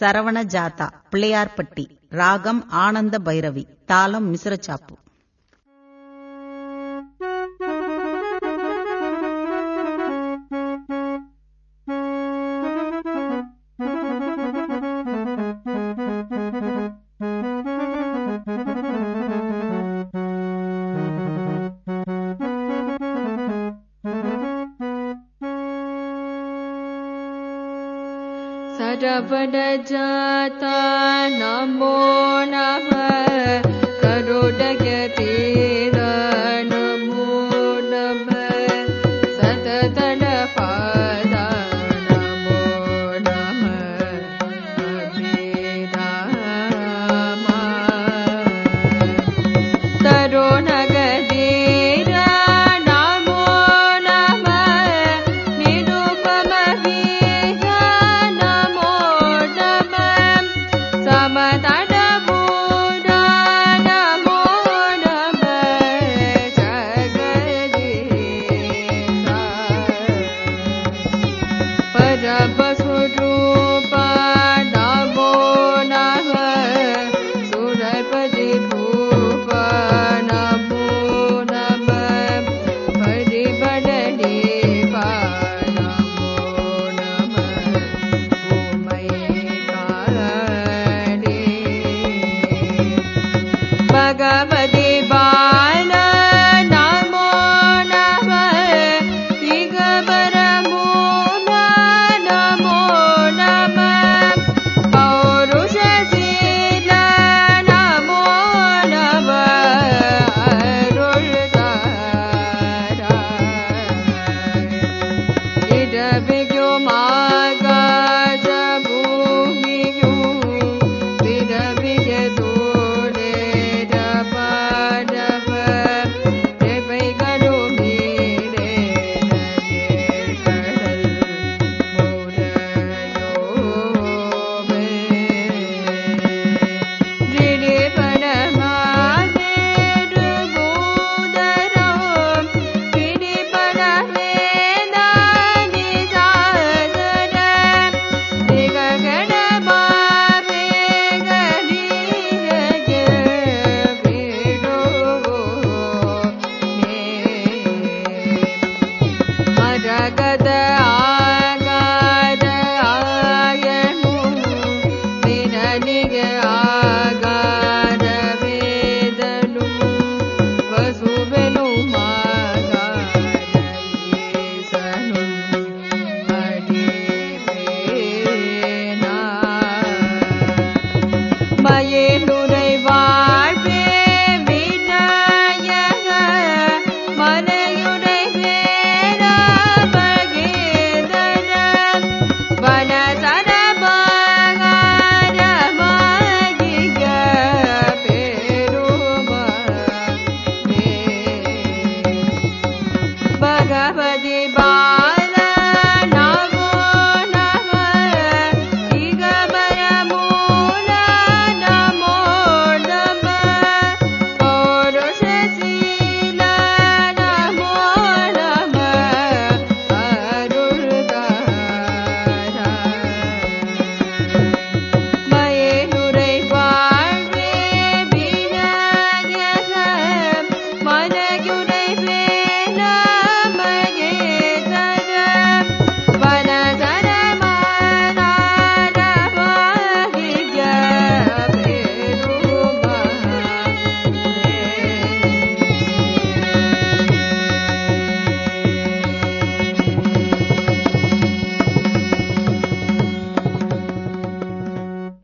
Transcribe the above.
சரவண ஜாதா பிள்ளையார்பட்டி ராகம் ஆனந்த பைரவி தாளம் மிசிரச்சாப்பு. वड नमो 呷巴错中。ಜಗದ ಆ